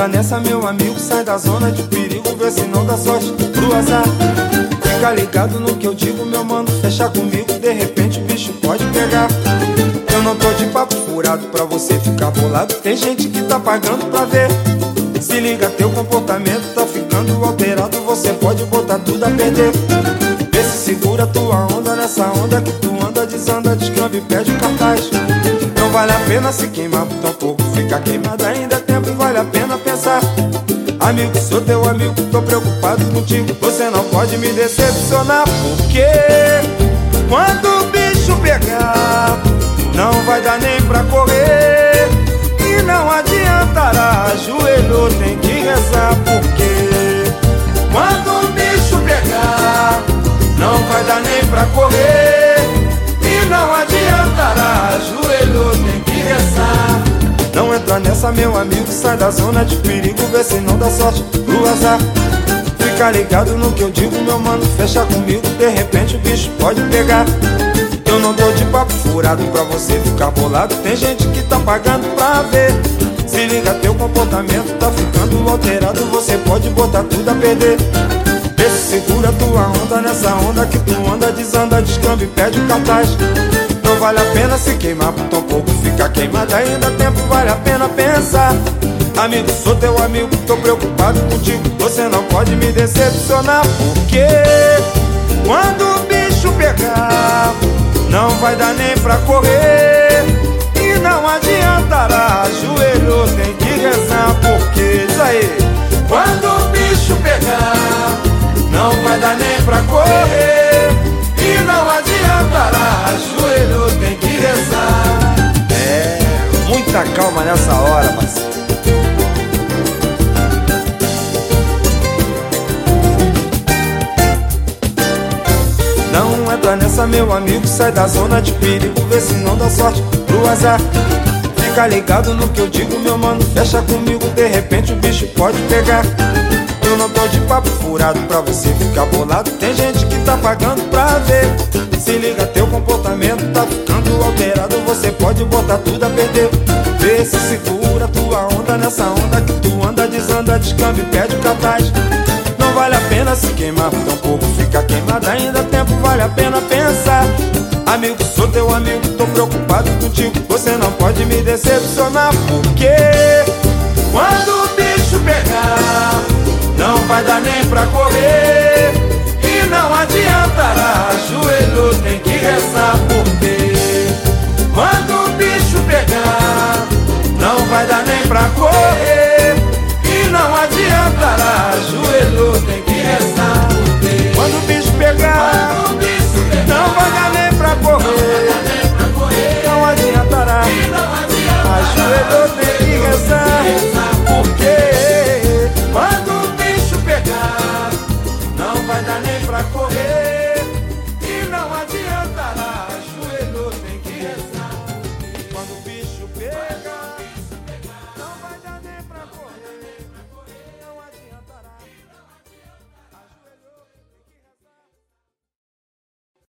entra nessa, meu amigo, sai da zona de perigo, vê se não dá sorte pro azar. Fica ligado no que eu digo, meu mano, fecha comigo, de repente o bicho pode pegar. Eu não tô de papo furado pra você ficar bolado, tem gente que tá pagando pra ver. Se liga, teu comportamento tá ficando alterado, você pode botar tudo a perder. Vê se segura tua onda nessa onda que tu anda, desanda, descamba e pede o cartaz. Vale a pena se queimar tão pouco, ficar queimado ainda é tempo, vale a pena pensar. Amigo, sou teu amigo, tô preocupado contigo, você não pode me decepcionar, porque quando o bicho pegar, não vai dar nem pra correr. E não adiantará, joelho tem que rezar, porque quando o bicho pegar, não vai dar nem pra correr. Nessa, meu amigo, sai da zona de perigo, vê se não dá sorte pro azar. Fica ligado no que eu digo, meu mano, fecha comigo, de repente o bicho pode pegar. Eu não dou de papo furado pra você ficar bolado, tem gente que tá pagando pra ver. Se liga, teu comportamento tá ficando alterado, você pode botar tudo a perder. Vê se segura tua onda nessa onda que tu anda, desanda, descamba e pede o cartaz. Vale a pena se queimar por tão pouco ficar queimado ainda tempo vale a pena pensar. Amigo, sou teu amigo, tô preocupado contigo Você não pode me decepcionar Porque quando o bicho pegar Não vai dar nem pra correr muita calma nessa hora, parceiro. Não entra nessa, meu amigo, sai da zona de perigo, vê se não dá sorte pro azar. Fica ligado no que eu digo, meu mano, fecha comigo, de repente o bicho pode pegar. Eu não tô de papo furado pra você ficar bolado, tem gente que tá pagando pra ver. Se liga, teu comportamento tá ficando alterado, você pode botar tudo a perder. Se segura tua onda nessa onda que tu anda, desanda, descamba e pede o cartaz. Não vale a pena se queimar tão pouco Fica queimado ainda tempo, vale a pena pensar Amigo, sou teu amigo, tô preocupado contigo Você não pode me decepcionar Porque quando o bicho pegar Não vai dar nem pra correr